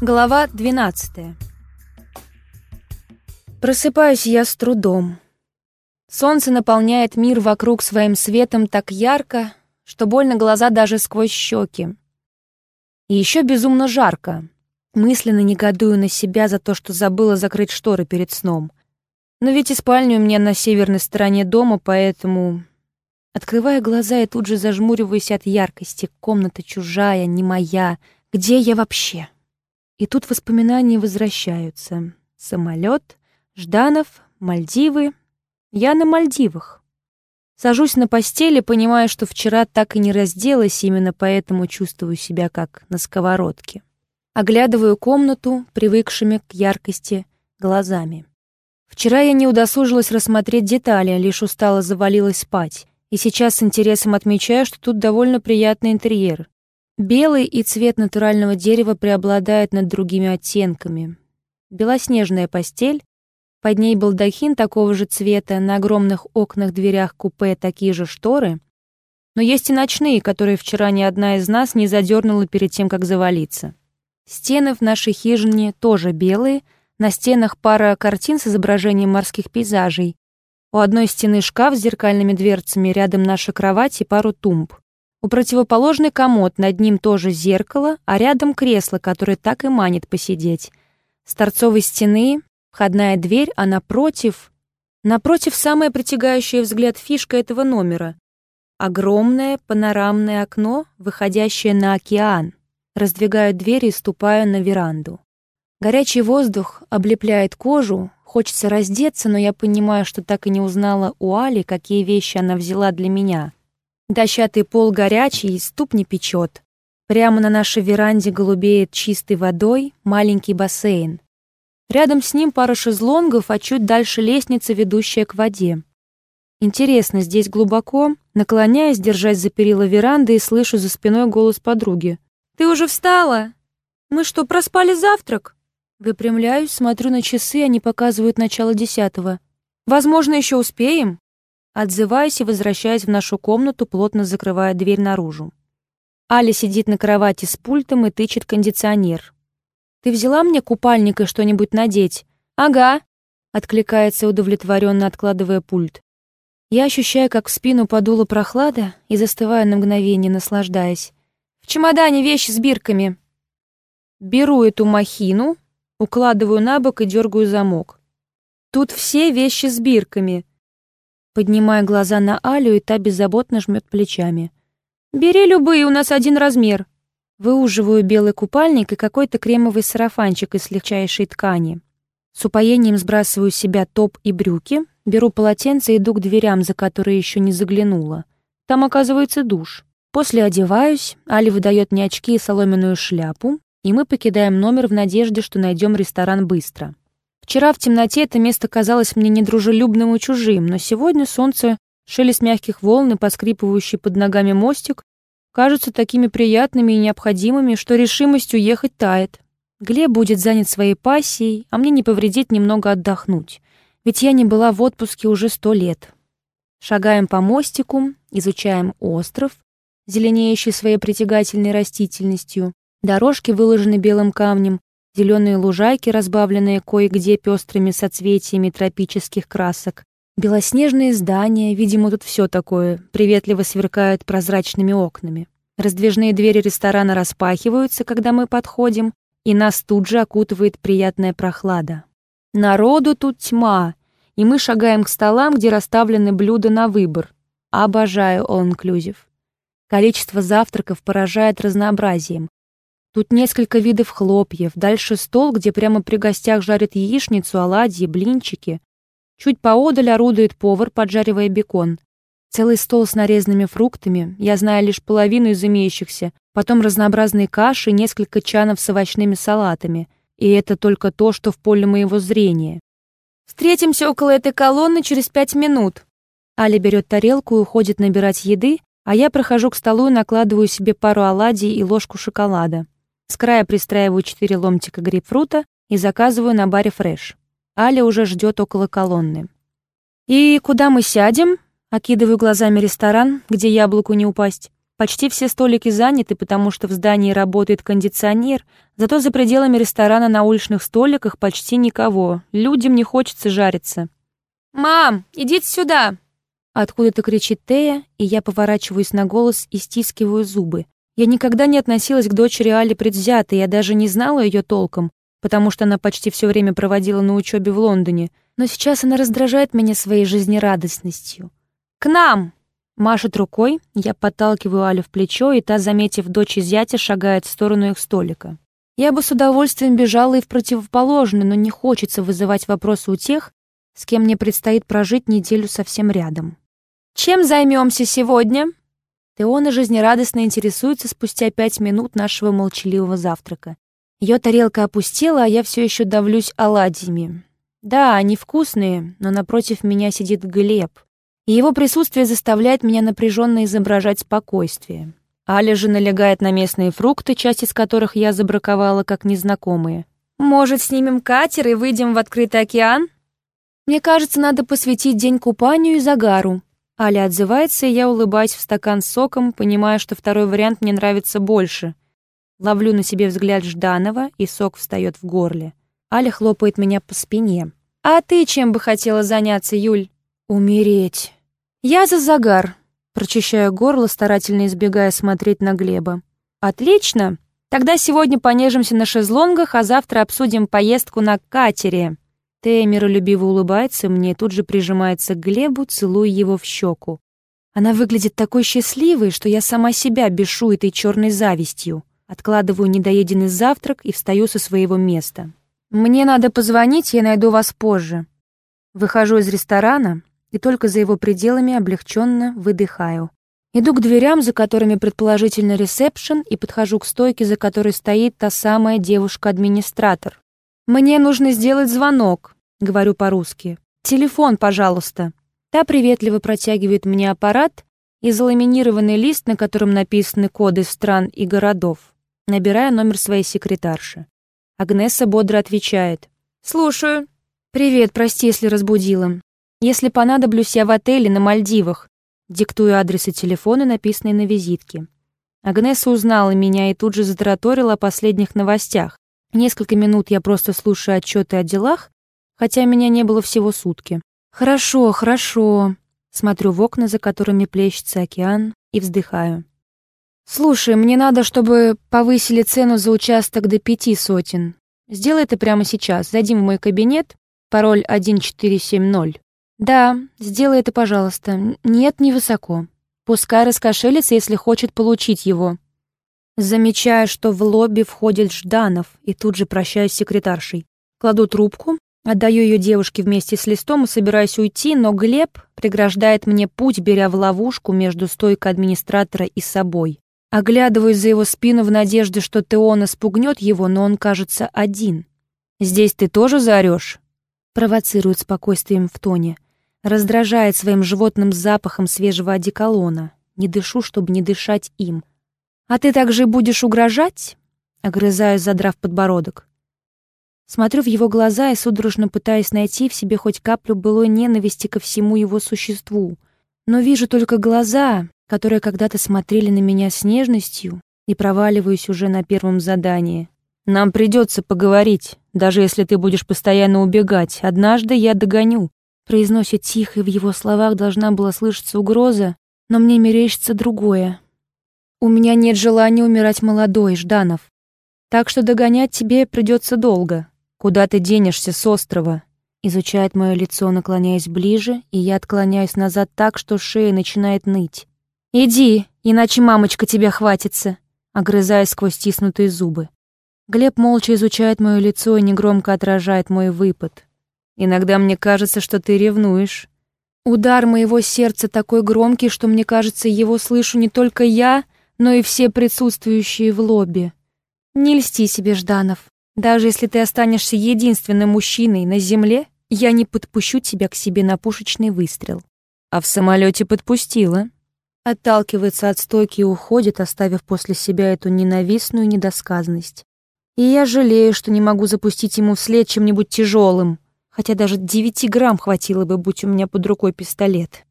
Глава 12. Просыпаюсь я с трудом. Солнце наполняет мир вокруг своим светом так ярко, что больно глаза даже сквозь щеки. И еще безумно жарко. Мысленно негодую на себя за то, что забыла закрыть шторы перед сном. Но ведь и спальня у меня на северной стороне дома, поэтому... Открывая глаза, я тут же зажмуриваюсь от яркости. Комната чужая, не моя. Где я вообще? И тут воспоминания возвращаются. Самолет, Жданов, Мальдивы. Я на Мальдивах. Сажусь на постели, понимая, что вчера так и не разделась, именно поэтому чувствую себя как на сковородке. Оглядываю комнату, привыкшими к яркости, глазами. Вчера я не удосужилась рассмотреть детали, лишь устало завалилась спать. И сейчас с интересом отмечаю, что тут довольно приятный интерьер. Белый и цвет натурального дерева преобладают над другими оттенками. Белоснежная постель, под ней балдахин такого же цвета, на огромных окнах-дверях купе такие же шторы. Но есть и ночные, которые вчера ни одна из нас не задернула перед тем, как завалиться. Стены в нашей хижине тоже белые, на стенах пара картин с изображением морских пейзажей. У одной стены шкаф с зеркальными дверцами, рядом наша кровать и пару тумб. У противоположный комод, над ним тоже зеркало, а рядом кресло, которое так и манит посидеть. С торцовой стены входная дверь, а напротив... Напротив самая притягающая взгляд фишка этого номера. Огромное панорамное окно, выходящее на океан. Раздвигаю дверь и ступаю на веранду. Горячий воздух облепляет кожу, хочется раздеться, но я понимаю, что так и не узнала у Али, какие вещи она взяла для меня. Дощатый пол горячий и ступни печет. Прямо на нашей веранде голубеет чистой водой маленький бассейн. Рядом с ним пара шезлонгов, а чуть дальше лестница, ведущая к воде. Интересно, здесь глубоко? Наклоняясь, держась за перила веранды и слышу за спиной голос подруги. «Ты уже встала? Мы что, проспали завтрак?» Выпрямляюсь, смотрю на часы, они показывают начало десятого. «Возможно, еще успеем?» Отзываюсь и возвращаюсь в нашу комнату, плотно закрывая дверь наружу. Аля сидит на кровати с пультом и тычет кондиционер. «Ты взяла мне купальник и что-нибудь надеть?» «Ага», — откликается удовлетворенно, откладывая пульт. Я ощущаю, как в спину подула прохлада и застываю на мгновение, наслаждаясь. «В чемодане вещи с бирками». Беру эту махину, укладываю на бок и дергаю замок. Тут все вещи с бирками. Поднимая глаза на Алю, и та беззаботно жмет плечами. «Бери любые, у нас один размер». Выуживаю белый купальник и какой-то кремовый сарафанчик из легчайшей ткани. С упоением сбрасываю с себя топ и брюки, беру полотенце и иду к дверям, за которые еще не заглянула. Там оказывается душ. После одеваюсь, Али выдает мне очки и соломенную шляпу, и мы покидаем номер в надежде, что найдем ресторан быстро. Вчера в темноте это место казалось мне недружелюбным и чужим, но сегодня солнце, шелест мягких волн и поскрипывающий под ногами мостик кажутся такими приятными и необходимыми, что решимость уехать тает. Глеб будет занят своей пассией, а мне не повредит немного отдохнуть, ведь я не была в отпуске уже сто лет. Шагаем по мостику, изучаем остров, зеленеющий своей притягательной растительностью. Дорожки выложены белым камнем, зеленые лужайки, разбавленные кое-где пестрыми соцветиями тропических красок, белоснежные здания, видимо, тут все такое, приветливо сверкают прозрачными окнами. Раздвижные двери ресторана распахиваются, когда мы подходим, и нас тут же окутывает приятная прохлада. Народу тут тьма, и мы шагаем к столам, где расставлены блюда на выбор. Обожаю all-inclusive. Количество завтраков поражает разнообразием. Тут несколько видов хлопьев, дальше стол, где прямо при гостях жарят яичницу, оладьи, блинчики. Чуть поодаль орудует повар, поджаривая бекон. Целый стол с нарезанными фруктами, я знаю лишь половину из имеющихся, потом разнообразные каши, несколько чанов с овощными салатами. И это только то, что в поле моего зрения. «Встретимся около этой колонны через пять минут». Аля берет тарелку и уходит набирать еды, а я прохожу к столу и накладываю себе пару оладий и ложку шоколада. С края пристраиваю четыре ломтика грейпфрута и заказываю на баре фреш. Аля уже ждет около колонны. «И куда мы сядем?» Окидываю глазами ресторан, где яблоку не упасть. Почти все столики заняты, потому что в здании работает кондиционер, зато за пределами ресторана на уличных столиках почти никого. Людям не хочется жариться. «Мам, идите сюда!» Откуда-то кричит Тея, и я поворачиваюсь на голос и стискиваю зубы. Я никогда не относилась к дочери Али предвзято, я даже не знала ее толком, потому что она почти все время проводила на учебе в Лондоне, но сейчас она раздражает меня своей жизнерадостностью. «К нам!» Машет рукой, я подталкиваю Алю в плечо, и та, заметив дочь и зятя, шагает в сторону их столика. Я бы с удовольствием бежала и в противоположный, но не хочется вызывать вопросы у тех, с кем мне предстоит прожить неделю совсем рядом. «Чем займемся сегодня?» Теона жизнерадостно интересуется спустя пять минут нашего молчаливого завтрака. Ее тарелка опустела, а я все еще давлюсь оладьями. Да, они вкусные, но напротив меня сидит Глеб, и его присутствие заставляет меня напряженно изображать спокойствие. Аля же налегает на местные фрукты, часть из которых я забраковала как незнакомые. «Может, снимем катер и выйдем в открытый океан?» Мне кажется, надо посвятить день купанию и загару. Аля отзывается, и я улыбаюсь в стакан соком, понимая, что второй вариант мне нравится больше. Ловлю на себе взгляд Жданова, и сок встает в горле. Аля хлопает меня по спине. «А ты чем бы хотела заняться, Юль?» «Умереть». «Я за загар», прочищая горло, старательно избегая смотреть на Глеба. «Отлично! Тогда сегодня понежимся на шезлонгах, а завтра обсудим поездку на катере». Тея миролюбиво улыбается мне тут же прижимается к Глебу, целуя его в щеку. Она выглядит такой счастливой, что я сама себя бешу этой черной завистью. Откладываю недоеденный завтрак и встаю со своего места. «Мне надо позвонить, я найду вас позже». Выхожу из ресторана и только за его пределами облегченно выдыхаю. Иду к дверям, за которыми предположительно ресепшн, и подхожу к стойке, за которой стоит та самая девушка-администратор. «Мне нужно сделать звонок», — говорю по-русски. «Телефон, пожалуйста». Та приветливо протягивает мне аппарат и заламинированный лист, на котором написаны коды стран и городов, набирая номер своей секретарши. Агнеса бодро отвечает. «Слушаю». «Привет, прости, если разбудила. Если понадоблюсь, я в отеле на Мальдивах». Диктую адрес и телефоны, написанные на визитке. Агнеса узнала меня и тут же затараторила о последних новостях. Несколько минут я просто слушаю отчеты о делах, хотя меня не было всего сутки. Хорошо, хорошо. Смотрю в окна, за которыми плещется океан, и вздыхаю. Слушай, мне надо, чтобы повысили цену за участок до пяти сотен. Сделай это прямо сейчас. Зайди в мой кабинет, пароль 1470. Да, сделай это, пожалуйста. Нет, невысоко. Пускай раскошелится, если хочет получить его. Замечаю, что в лобби входит Жданов, и тут же прощаюсь с секретаршей. Кладу трубку, отдаю ее девушке вместе с листом и собираюсь уйти, но Глеб преграждает мне путь, беря в ловушку между стойкой администратора и собой. Оглядываюсь за его спину в надежде, что Теона спугнет его, но он, кажется, один. «Здесь ты тоже заорешь?» Провоцирует спокойствием в тоне. Раздражает своим животным запахом свежего одеколона. Не дышу, чтобы не дышать им. «А ты также будешь угрожать?» Огрызаюсь, задрав подбородок. Смотрю в его глаза и судорожно пытаюсь найти в себе хоть каплю былой ненависти ко всему его существу. Но вижу только глаза, которые когда-то смотрели на меня с нежностью, и проваливаюсь уже на первом задании. «Нам придется поговорить, даже если ты будешь постоянно убегать. Однажды я догоню», — произносит тихо, и в его словах должна была слышаться угроза, но мне мерещится другое. У меня нет желания умирать молодой, Жданов. Так что догонять тебе придется долго. Куда ты денешься с острова?» Изучает мое лицо, наклоняясь ближе, и я отклоняюсь назад так, что шея начинает ныть. «Иди, иначе мамочка тебя хватится», огрызаясь сквозь стиснутые зубы. Глеб молча изучает мое лицо и негромко отражает мой выпад. «Иногда мне кажется, что ты ревнуешь». Удар моего сердца такой громкий, что мне кажется, его слышу не только я, но и все присутствующие в лобби. Не льсти себе, Жданов. Даже если ты останешься единственным мужчиной на земле, я не подпущу тебя к себе на пушечный выстрел. А в самолете подпустила. Отталкивается от стойки и уходит, оставив после себя эту ненавистную недосказанность. И я жалею, что не могу запустить ему вслед чем-нибудь тяжелым, хотя даже девяти грамм хватило бы, будь у меня под рукой пистолет.